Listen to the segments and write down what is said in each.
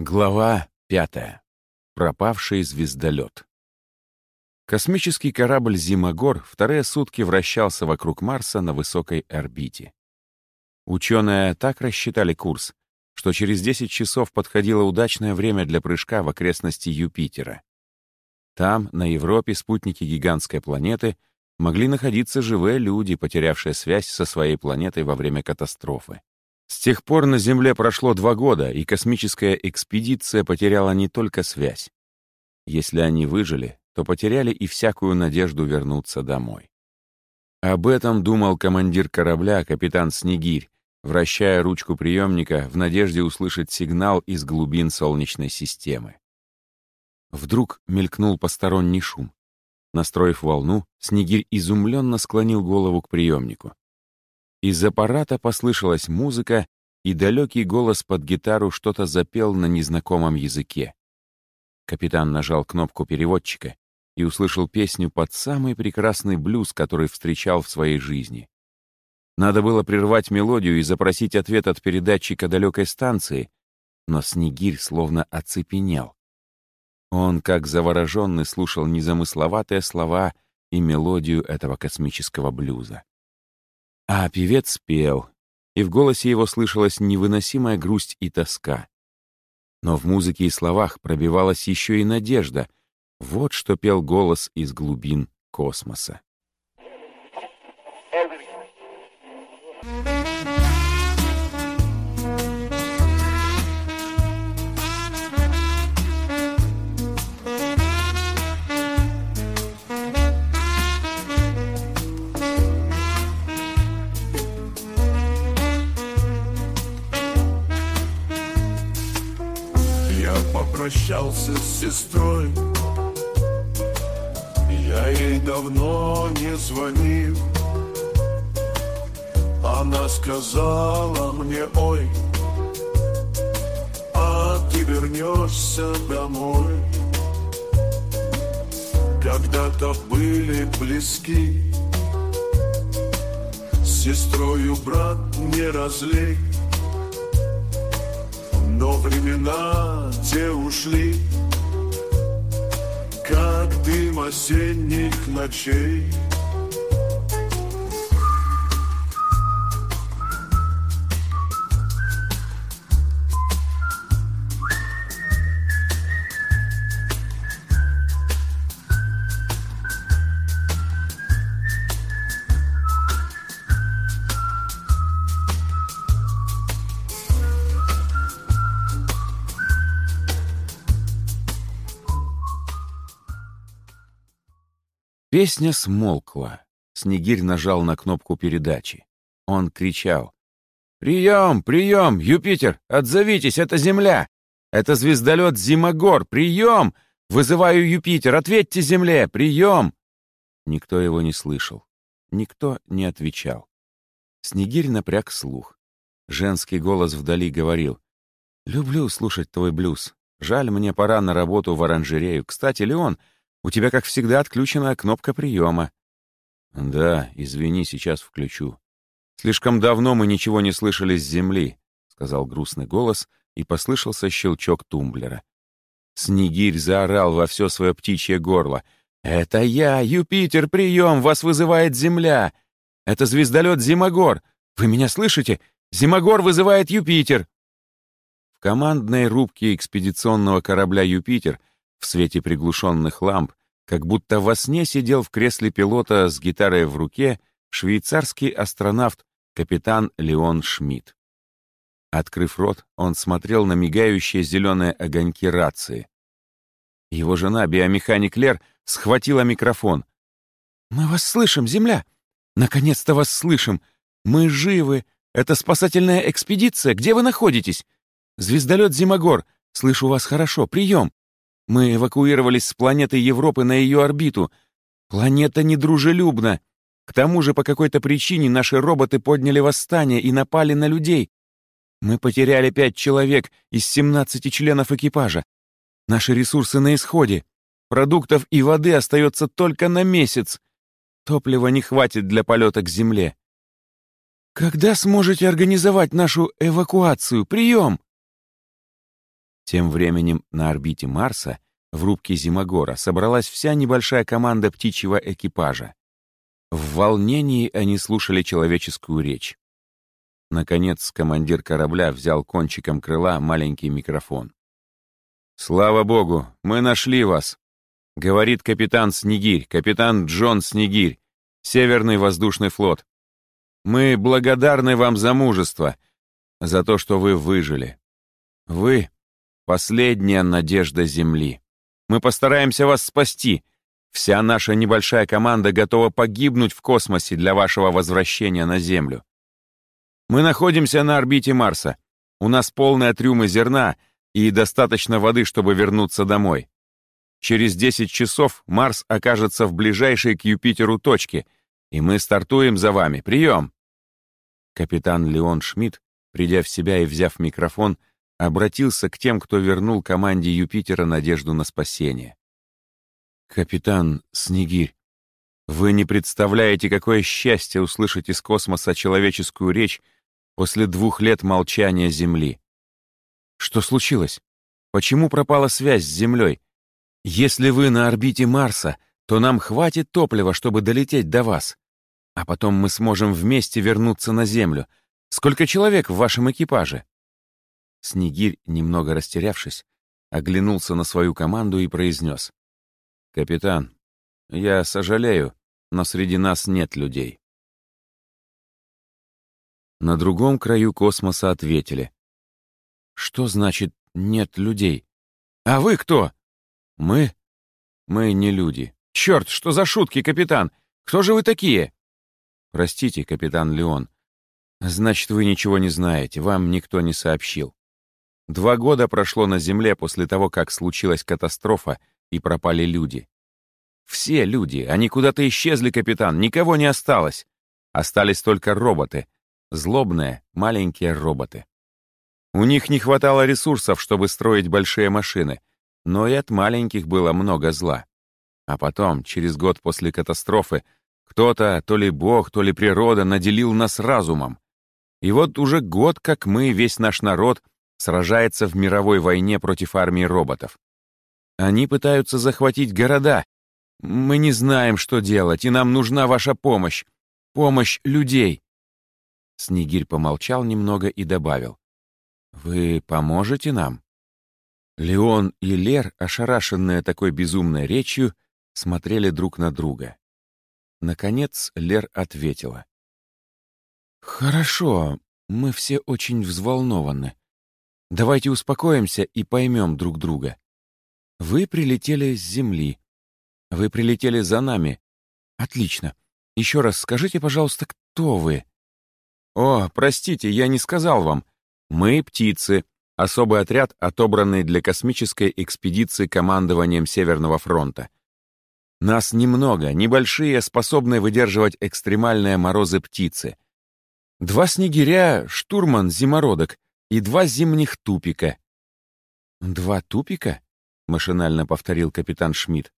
Глава пятая. Пропавший звездолет. Космический корабль «Зимогор» вторые сутки вращался вокруг Марса на высокой орбите. Ученые так рассчитали курс, что через 10 часов подходило удачное время для прыжка в окрестности Юпитера. Там, на Европе, спутники гигантской планеты могли находиться живые люди, потерявшие связь со своей планетой во время катастрофы. С тех пор на Земле прошло два года, и космическая экспедиция потеряла не только связь. Если они выжили, то потеряли и всякую надежду вернуться домой. Об этом думал командир корабля, капитан Снегирь, вращая ручку приемника в надежде услышать сигнал из глубин Солнечной системы. Вдруг мелькнул посторонний шум. Настроив волну, Снегирь изумленно склонил голову к приемнику. Из аппарата послышалась музыка, и далекий голос под гитару что-то запел на незнакомом языке. Капитан нажал кнопку переводчика и услышал песню под самый прекрасный блюз, который встречал в своей жизни. Надо было прервать мелодию и запросить ответ от передатчика далекой станции, но Снегирь словно оцепенел. Он, как завороженный, слушал незамысловатые слова и мелодию этого космического блюза. А певец пел, и в голосе его слышалась невыносимая грусть и тоска. Но в музыке и словах пробивалась еще и надежда. Вот что пел голос из глубин космоса. Прощался с сестрой. Я ей давно не звонил. Она сказала мне, ой А ты вернешься домой? Когда-то были близки. С сестрою брат не разлей но времена те ушли, Как дым осенних ночей. Песня смолкла. Снегирь нажал на кнопку передачи. Он кричал. «Прием! Прием! Юпитер! Отзовитесь! Это Земля! Это звездолет Зимогор! Прием! Вызываю Юпитер! Ответьте Земле! Прием!» Никто его не слышал. Никто не отвечал. Снегирь напряг слух. Женский голос вдали говорил. «Люблю слушать твой блюз. Жаль, мне пора на работу в оранжерею. Кстати, Леон, у тебя, как всегда, отключена кнопка приема. Да, извини, сейчас включу. Слишком давно мы ничего не слышали с земли, сказал грустный голос, и послышался щелчок тумблера. Снегирь заорал во все свое птичье горло. «Это я, Юпитер, прием! Вас вызывает Земля! Это звездолет Зимогор! Вы меня слышите? Зимогор вызывает Юпитер!» В командной рубке экспедиционного корабля «Юпитер» в свете приглушенных ламп, как будто во сне сидел в кресле пилота с гитарой в руке швейцарский астронавт капитан Леон Шмидт. Открыв рот, он смотрел на мигающие зеленые огоньки рации. Его жена, биомеханик Лер, схватила микрофон. «Мы вас слышим, Земля! Наконец-то вас слышим! Мы живы! Это спасательная экспедиция! Где вы находитесь? Звездолет Зимогор! Слышу вас хорошо! Прием! Мы эвакуировались с планеты Европы на ее орбиту. Планета недружелюбна. К тому же по какой-то причине наши роботы подняли восстание и напали на людей. Мы потеряли пять человек из 17 членов экипажа. Наши ресурсы на исходе. Продуктов и воды остается только на месяц. Топлива не хватит для полета к Земле. Когда сможете организовать нашу эвакуацию? Прием! Тем временем на орбите Марса, в рубке Зимогора, собралась вся небольшая команда птичьего экипажа. В волнении они слушали человеческую речь. Наконец, командир корабля взял кончиком крыла маленький микрофон. «Слава богу, мы нашли вас!» — говорит капитан Снегирь, капитан Джон Снегирь, Северный воздушный флот. «Мы благодарны вам за мужество, за то, что вы выжили. Вы — последняя надежда Земли. Мы постараемся вас спасти. Вся наша небольшая команда готова погибнуть в космосе для вашего возвращения на Землю. Мы находимся на орбите Марса. У нас полные трюмы зерна и достаточно воды, чтобы вернуться домой. Через 10 часов Марс окажется в ближайшей к Юпитеру точке, и мы стартуем за вами. Прием!» Капитан Леон Шмидт, придя в себя и взяв микрофон, обратился к тем, кто вернул команде Юпитера надежду на спасение. «Капитан Снегирь, вы не представляете, какое счастье услышать из космоса человеческую речь после двух лет молчания Земли. Что случилось? Почему пропала связь с Землей? Если вы на орбите Марса, то нам хватит топлива, чтобы долететь до вас. А потом мы сможем вместе вернуться на Землю. Сколько человек в вашем экипаже?» Снегирь, немного растерявшись, оглянулся на свою команду и произнес. «Капитан, я сожалею, но среди нас нет людей». На другом краю космоса ответили. «Что значит «нет людей»? А вы кто?» «Мы? Мы не люди. Черт, что за шутки, капитан? Кто же вы такие?» «Простите, капитан Леон. Значит, вы ничего не знаете, вам никто не сообщил. Два года прошло на Земле после того, как случилась катастрофа и пропали люди. Все люди, они куда-то исчезли, капитан, никого не осталось. Остались только роботы — Злобные, маленькие роботы. У них не хватало ресурсов, чтобы строить большие машины, но и от маленьких было много зла. А потом, через год после катастрофы, кто-то, то ли Бог, то ли природа, наделил нас разумом. И вот уже год, как мы, весь наш народ, сражается в мировой войне против армии роботов. Они пытаются захватить города. Мы не знаем, что делать, и нам нужна ваша помощь. Помощь людей. Снегирь помолчал немного и добавил. «Вы поможете нам?» Леон и Лер, ошарашенные такой безумной речью, смотрели друг на друга. Наконец Лер ответила. «Хорошо, мы все очень взволнованы. Давайте успокоимся и поймем друг друга. Вы прилетели с Земли. Вы прилетели за нами. Отлично. Еще раз скажите, пожалуйста, кто вы?» «О, простите, я не сказал вам. Мы — птицы, особый отряд, отобранный для космической экспедиции командованием Северного фронта. Нас немного, небольшие, способные выдерживать экстремальные морозы птицы. Два снегиря, штурман, зимородок и два зимних тупика». «Два тупика?» — машинально повторил капитан Шмидт.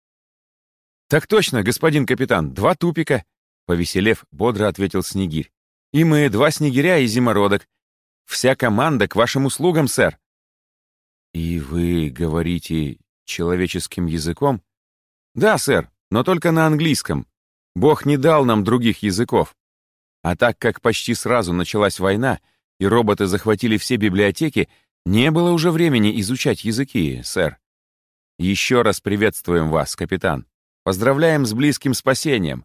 «Так точно, господин капитан, два тупика», — повеселев, бодро ответил Снегирь. И мы, два снегиря и зимородок. Вся команда к вашим услугам, сэр». «И вы говорите человеческим языком?» «Да, сэр, но только на английском. Бог не дал нам других языков. А так как почти сразу началась война, и роботы захватили все библиотеки, не было уже времени изучать языки, сэр. Еще раз приветствуем вас, капитан. Поздравляем с близким спасением.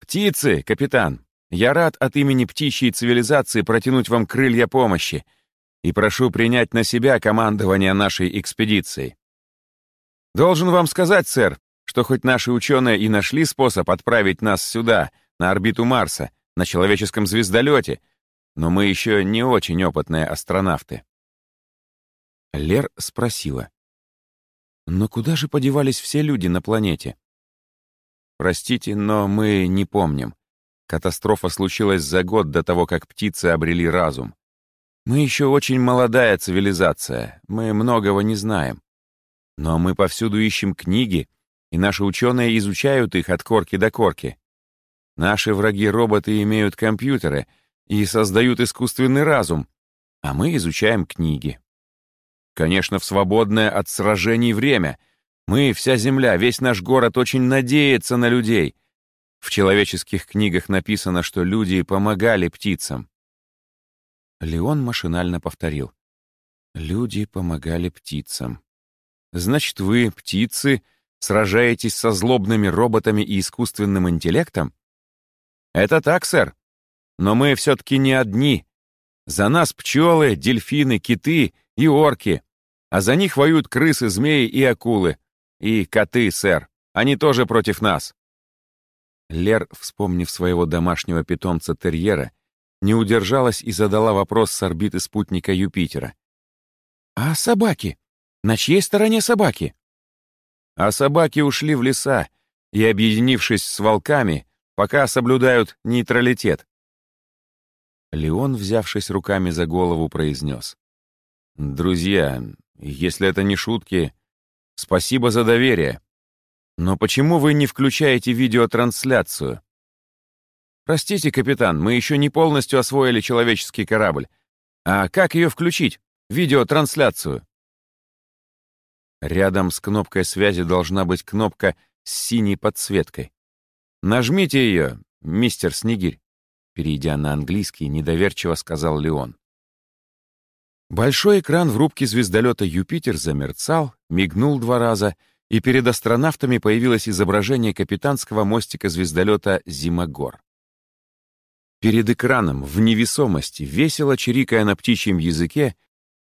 Птицы, капитан, я рад от имени птичьей цивилизации протянуть вам крылья помощи и прошу принять на себя командование нашей экспедицией. Должен вам сказать, сэр, что хоть наши ученые и нашли способ отправить нас сюда, на орбиту Марса, на человеческом звездолете, но мы еще не очень опытные астронавты. Лер спросила. «Но куда же подевались все люди на планете?» «Простите, но мы не помним. Катастрофа случилась за год до того, как птицы обрели разум. Мы еще очень молодая цивилизация, мы многого не знаем. Но мы повсюду ищем книги, и наши ученые изучают их от корки до корки. Наши враги-роботы имеют компьютеры и создают искусственный разум, а мы изучаем книги. Конечно, в свободное от сражений время. Мы, вся земля, весь наш город очень надеется на людей. В человеческих книгах написано, что люди помогали птицам. Леон машинально повторил. Люди помогали птицам. Значит, вы, птицы, сражаетесь со злобными роботами и искусственным интеллектом? Это так, сэр. Но мы все-таки не одни. За нас пчелы, дельфины, киты и орки. А за них воюют крысы, змеи и акулы. И коты, сэр. Они тоже против нас. Лер, вспомнив своего домашнего питомца-терьера, не удержалась и задала вопрос с орбиты спутника Юпитера. «А собаки? На чьей стороне собаки?» А собаки ушли в леса и, объединившись с волками, пока соблюдают нейтралитет. Леон, взявшись руками за голову, произнес. «Друзья, если это не шутки, спасибо за доверие. Но почему вы не включаете видеотрансляцию? Простите, капитан, мы еще не полностью освоили человеческий корабль. А как ее включить? Видеотрансляцию? Рядом с кнопкой связи должна быть кнопка с синей подсветкой. Нажмите ее, мистер Снегирь. Перейдя на английский, недоверчиво сказал Леон. Большой экран в рубке звездолета «Юпитер» замерцал, мигнул два раза, и перед астронавтами появилось изображение капитанского мостика звездолета «Зимогор». Перед экраном, в невесомости, весело чирикая на птичьем языке,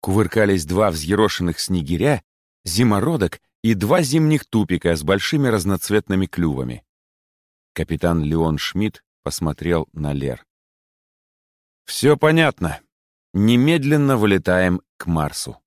кувыркались два взъерошенных снегиря зимородок и два зимних тупика с большими разноцветными клювами. Капитан Леон Шмидт посмотрел на Лер. «Все понятно. Немедленно вылетаем к Марсу».